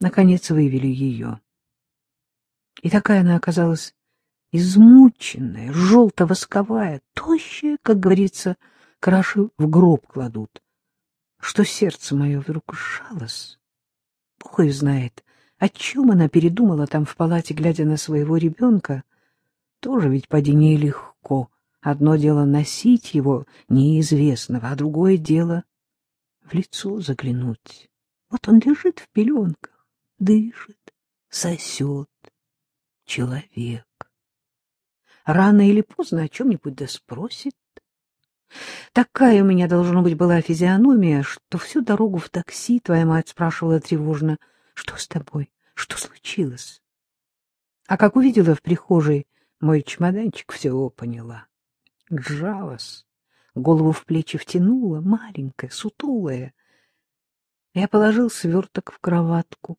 наконец вывели ее. И такая она оказалась измученная, желто-восковая, тощая, как говорится, краши в гроб кладут, что сердце мое вдруг сжалось. Бог ее знает, о чем она передумала там в палате, глядя на своего ребенка. Тоже ведь поди нелегко. Одно дело носить его неизвестного, а другое дело в лицо заглянуть. Вот он лежит в пеленках, дышит, сосет. Человек. Рано или поздно о чем-нибудь да спросит. Такая у меня, должно быть, была физиономия, что всю дорогу в такси твоя мать спрашивала тревожно, что с тобой, что случилось. А как увидела в прихожей мой чемоданчик, все поняла. Сжалась, голову в плечи втянула, маленькая, сутулая. Я положил сверток в кроватку.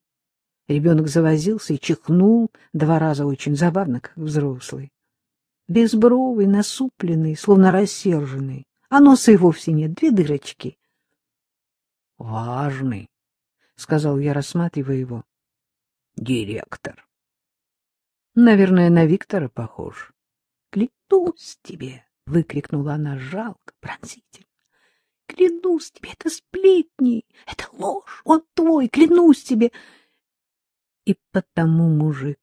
Ребенок завозился и чихнул два раза очень забавно, как взрослый. Безбровый, насупленный, словно рассерженный, а носа и вовсе нет, две дырочки. — Важный, — сказал я, рассматривая его. — Директор. — Наверное, на Виктора похож. — Клянусь тебе! — выкрикнула она жалко, пронзительно. — Клянусь тебе, это сплетни, это ложь, он твой, клянусь тебе! И потому мужик,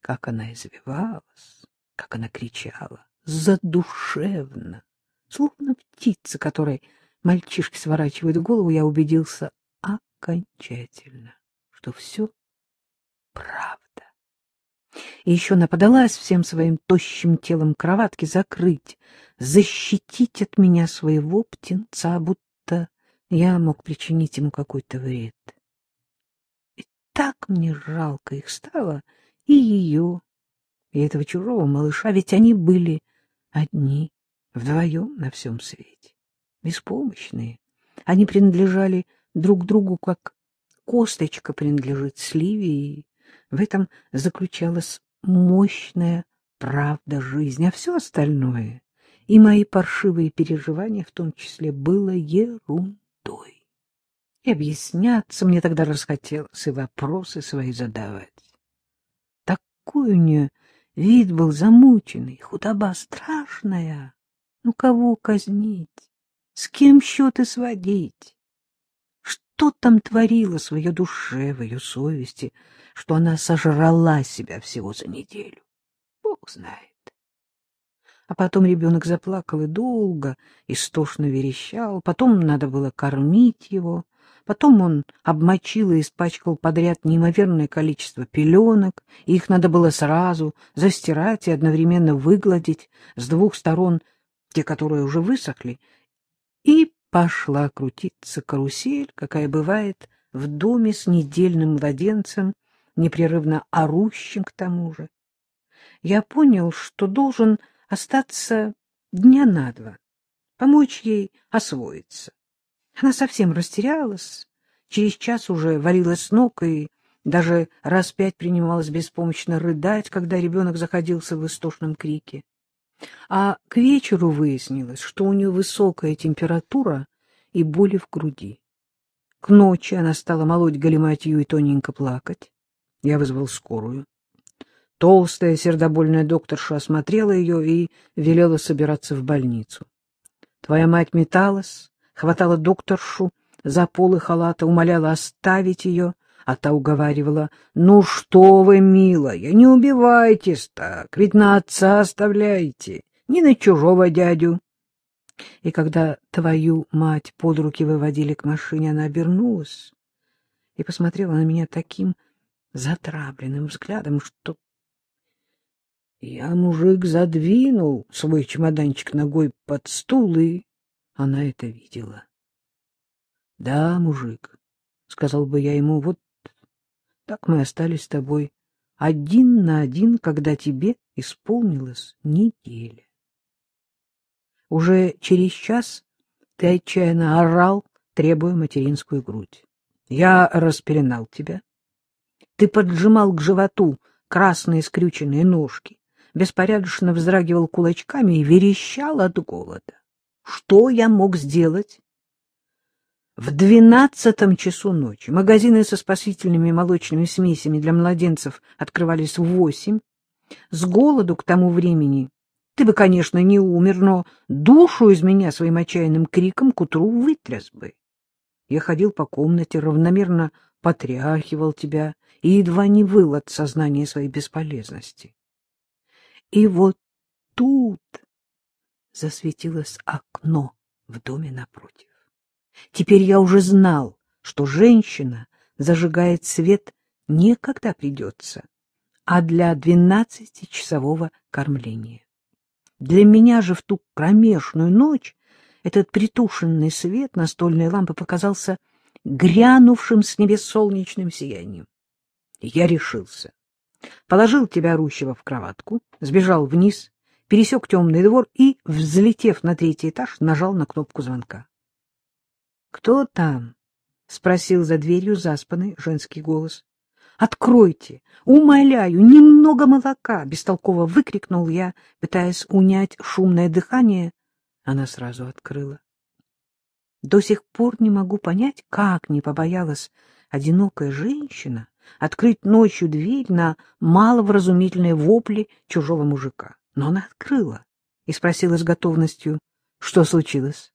как она извивалась, как она кричала, задушевно, словно птица, которой мальчишки сворачивают голову, я убедился окончательно, что все правда. И еще нападалась всем своим тощим телом кроватки закрыть, защитить от меня своего птенца, будто я мог причинить ему какой-то вред. Так мне жалко их стало, и ее, и этого чужого малыша, ведь они были одни, вдвоем на всем свете, беспомощные. Они принадлежали друг другу, как косточка принадлежит сливе, и в этом заключалась мощная правда жизни, а все остальное, и мои паршивые переживания в том числе, было ерундой. И объясняться мне тогда расхотелось, и вопросы свои задавать. Такой у нее вид был замученный, худоба страшная. Ну, кого казнить? С кем счеты сводить? Что там творилось в ее душе, в ее совести, что она сожрала себя всего за неделю? Бог знает. А потом ребенок заплакал и долго, истошно верещал. Потом надо было кормить его. Потом он обмочил и испачкал подряд неимоверное количество пеленок, и их надо было сразу застирать и одновременно выгладить с двух сторон, те, которые уже высохли, и пошла крутиться карусель, какая бывает в доме с недельным младенцем, непрерывно орущим к тому же. Я понял, что должен остаться дня на два, помочь ей освоиться. Она совсем растерялась, через час уже валилась с ног и даже раз пять принималась беспомощно рыдать, когда ребенок заходился в истошном крике. А к вечеру выяснилось, что у нее высокая температура и боли в груди. К ночи она стала молоть галиматью и тоненько плакать. Я вызвал скорую. Толстая сердобольная докторша осмотрела ее и велела собираться в больницу. Твоя мать металась, хватала докторшу за полы халата, умоляла оставить ее, а та уговаривала, «Ну что вы, милая, не убивайтесь так, ведь на отца оставляйте, не на чужого дядю». И когда твою мать под руки выводили к машине, она обернулась и посмотрела на меня таким затравленным взглядом, что я, мужик, задвинул свой чемоданчик ногой под стул и она это видела. — Да, мужик, — сказал бы я ему, — вот так мы остались с тобой один на один, когда тебе исполнилась неделя. Уже через час ты отчаянно орал, требуя материнскую грудь. Я распеленал тебя. Ты поджимал к животу красные скрюченные ножки, беспорядочно вздрагивал кулачками и верещал от голода. Что я мог сделать? В двенадцатом часу ночи магазины со спасительными молочными смесями для младенцев открывались в восемь. С голоду к тому времени ты бы, конечно, не умер, но душу из меня своим отчаянным криком к утру вытряс бы. Я ходил по комнате, равномерно потряхивал тебя и едва не выл от сознания своей бесполезности. И вот тут засветилось окно в доме напротив. Теперь я уже знал, что женщина зажигает свет не когда придется, а для двенадцатичасового кормления. Для меня же в ту кромешную ночь этот притушенный свет настольной лампы показался грянувшим с небес солнечным сиянием. Я решился. Положил тебя, орущего, в кроватку, сбежал вниз, пересек темный двор и, взлетев на третий этаж, нажал на кнопку звонка. — Кто там? — спросил за дверью заспанный женский голос. — Откройте! Умоляю, немного молока! — бестолково выкрикнул я, пытаясь унять шумное дыхание. Она сразу открыла. До сих пор не могу понять, как не побоялась одинокая женщина открыть ночью дверь на маловразумительные вопли чужого мужика. Но она открыла и спросила с готовностью, что случилось.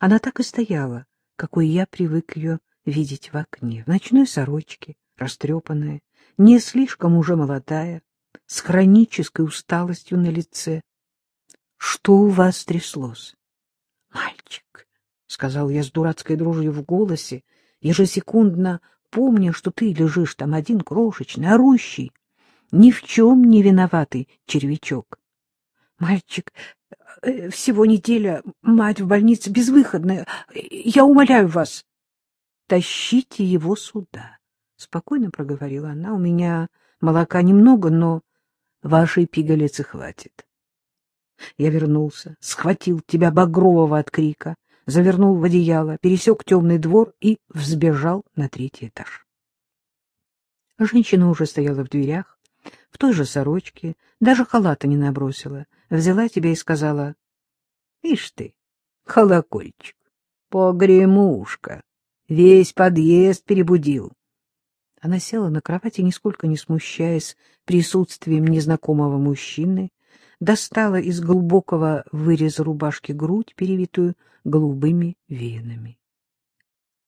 Она так и стояла, какой я привык ее видеть в окне, в ночной сорочке, растрепанная, не слишком уже молодая, с хронической усталостью на лице. — Что у вас тряслось? — Мальчик, — сказал я с дурацкой дрожью в голосе, ежесекундно помня, что ты лежишь там один крошечный, орущий, ни в чем не виноватый червячок. — Мальчик, э, всего неделя, мать в больнице, безвыходная. Я умоляю вас. — Тащите его сюда. — спокойно проговорила она. — У меня молока немного, но вашей пигалицы хватит. Я вернулся, схватил тебя багрового от крика, завернул в одеяло, пересек темный двор и взбежал на третий этаж. Женщина уже стояла в дверях, в той же сорочке, даже халата не набросила, взяла тебя и сказала, — Ишь ты, колокольчик, погремушка, весь подъезд перебудил. Она села на кровати, нисколько не смущаясь присутствием незнакомого мужчины, достала из глубокого выреза рубашки грудь, перевитую голубыми венами.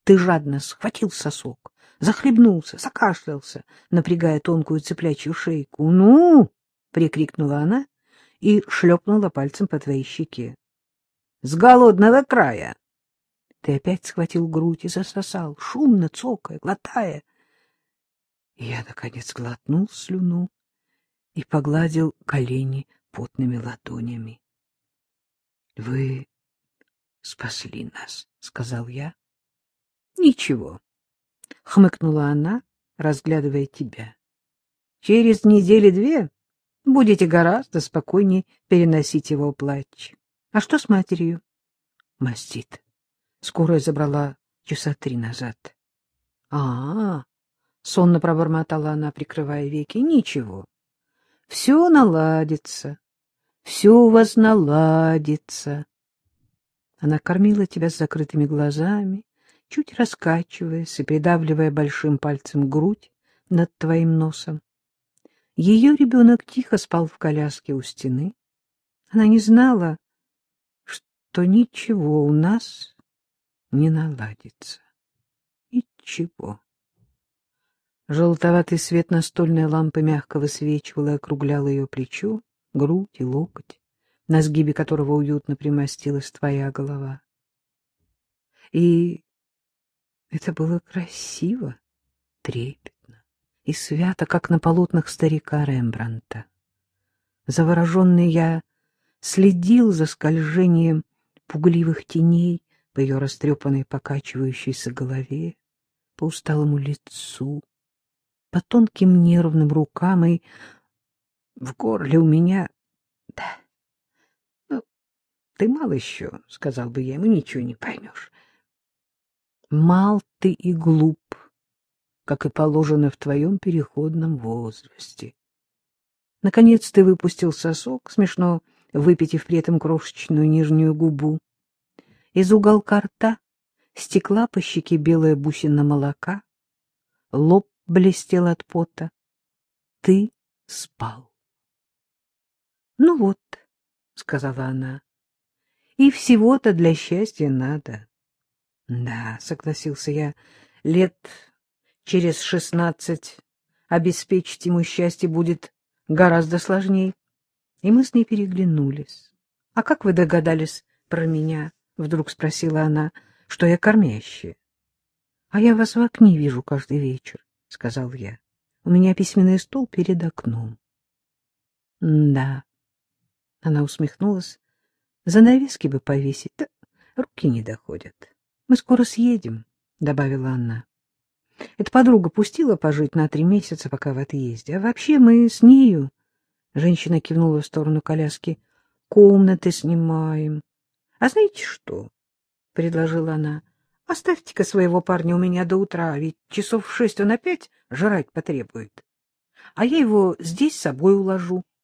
Ты жадно схватил сосок, захлебнулся, закашлялся, напрягая тонкую цыплячью шейку. «Ну!» — прикрикнула она и шлепнула пальцем по твоей щеке. «С голодного края!» Ты опять схватил грудь и засосал, шумно цокая, глотая. Я, наконец, глотнул слюну и погладил колени потными ладонями. — Вы спасли нас, — сказал я. — Ничего, — хмыкнула она, разглядывая тебя. — Через недели две будете гораздо спокойнее переносить его плач. А что с матерью? — Мастит. Скорая забрала часа три назад. — А-а-а! сонно пробормотала она, прикрывая веки. — Ничего. Все наладится. Все у вас наладится. Она кормила тебя с закрытыми глазами, чуть раскачиваясь и придавливая большим пальцем грудь над твоим носом. Ее ребенок тихо спал в коляске у стены. Она не знала, что ничего у нас не наладится. Ничего. Желтоватый свет настольной лампы мягко высвечивал и округлял ее плечо, грудь и локоть, на сгибе которого уютно примостилась твоя голова. И это было красиво, трепетно и свято, как на полотнах старика Рембранта. Завороженный я следил за скольжением пугливых теней по ее растрепанной покачивающейся голове, по усталому лицу, по тонким нервным рукам, и в горле у меня... Да, ну, ты мал еще, — сказал бы я ему, — ничего не поймешь. Мал ты и глуп, как и положено в твоем переходном возрасте. Наконец ты выпустил сосок, смешно выпитив при этом крошечную нижнюю губу. Из уголка рта стекла по щеке белая бусина молока, лоб блестел от пота. Ты спал. — Ну вот, — сказала она, — и всего-то для счастья надо. — Да, — согласился я, — лет через шестнадцать обеспечить ему счастье будет гораздо сложнее. И мы с ней переглянулись. — А как вы догадались про меня? — вдруг спросила она, — что я кормящая. — А я вас в окне вижу каждый вечер, — сказал я. — У меня письменный стол перед окном. — Да. Она усмехнулась. — Занавески бы повесить, да руки не доходят. Мы скоро съедем, — добавила она. Эта подруга пустила пожить на три месяца, пока в отъезде. А вообще мы с нею... Женщина кивнула в сторону коляски. Комнаты снимаем. А знаете что? — предложила она. — Оставьте-ка своего парня у меня до утра, ведь часов в шесть он опять жрать потребует. А я его здесь с собой уложу. —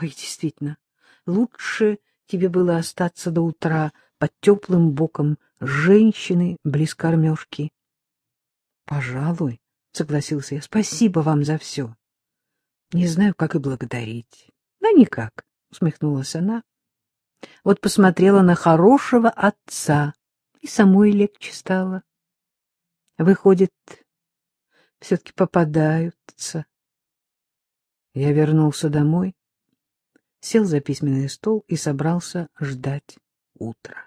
Ой, действительно, лучше тебе было остаться до утра под теплым боком женщины близ кормежки. — Пожалуй, — согласился я, — спасибо вам за все. Не знаю, как и благодарить. — Да никак, — усмехнулась она. Вот посмотрела на хорошего отца, и самой легче стало. Выходит, все-таки попадаются. Я вернулся домой, сел за письменный стол и собрался ждать утра.